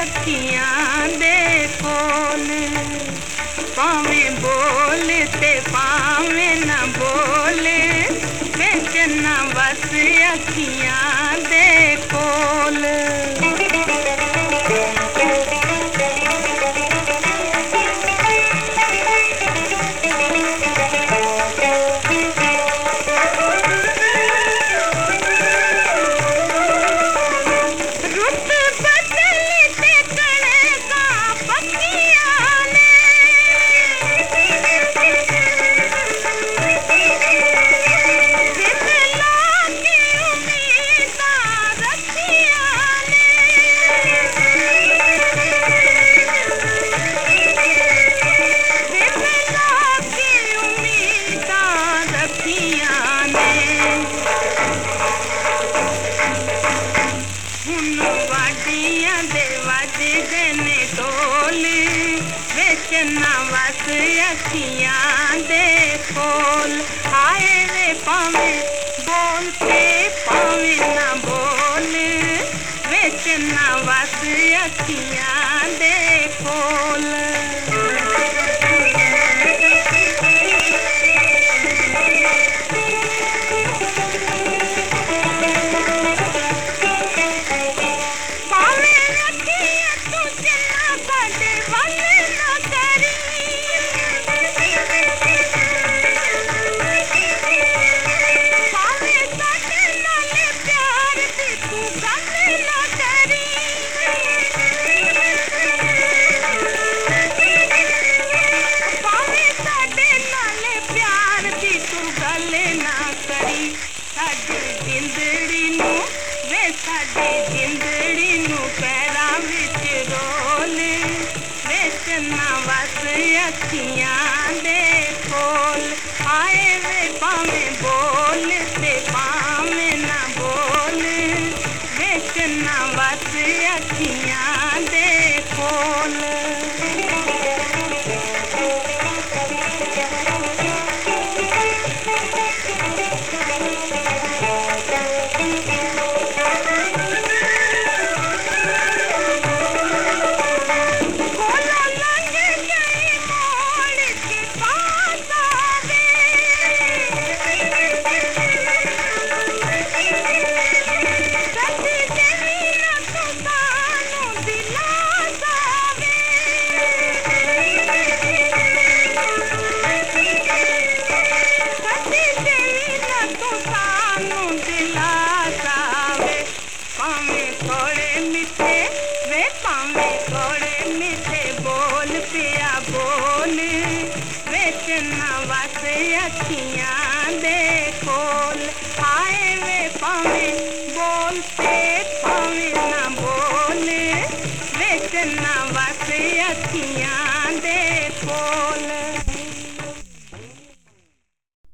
अखियाँ दे खोल पावे न बोले बस अखियाँ ना बस अखियाँ दे खोल आए रे पावे बोल के पावे ना बोल। बेच ना बस अखियाँ दे खोल ਸਾਡੀ ਜਿੰਦੜੀ ਨੂੰ ਪੈਰਾਂ ਵਿੱਚ ਰੋਲ ਵਿੱਚ ਨਾ अखियाँ दे खोल आए रे पामे अखियाँ दे आए वे पावे बोलते पावे न बोले। बेचना वास्ते अखियाँ दे खोल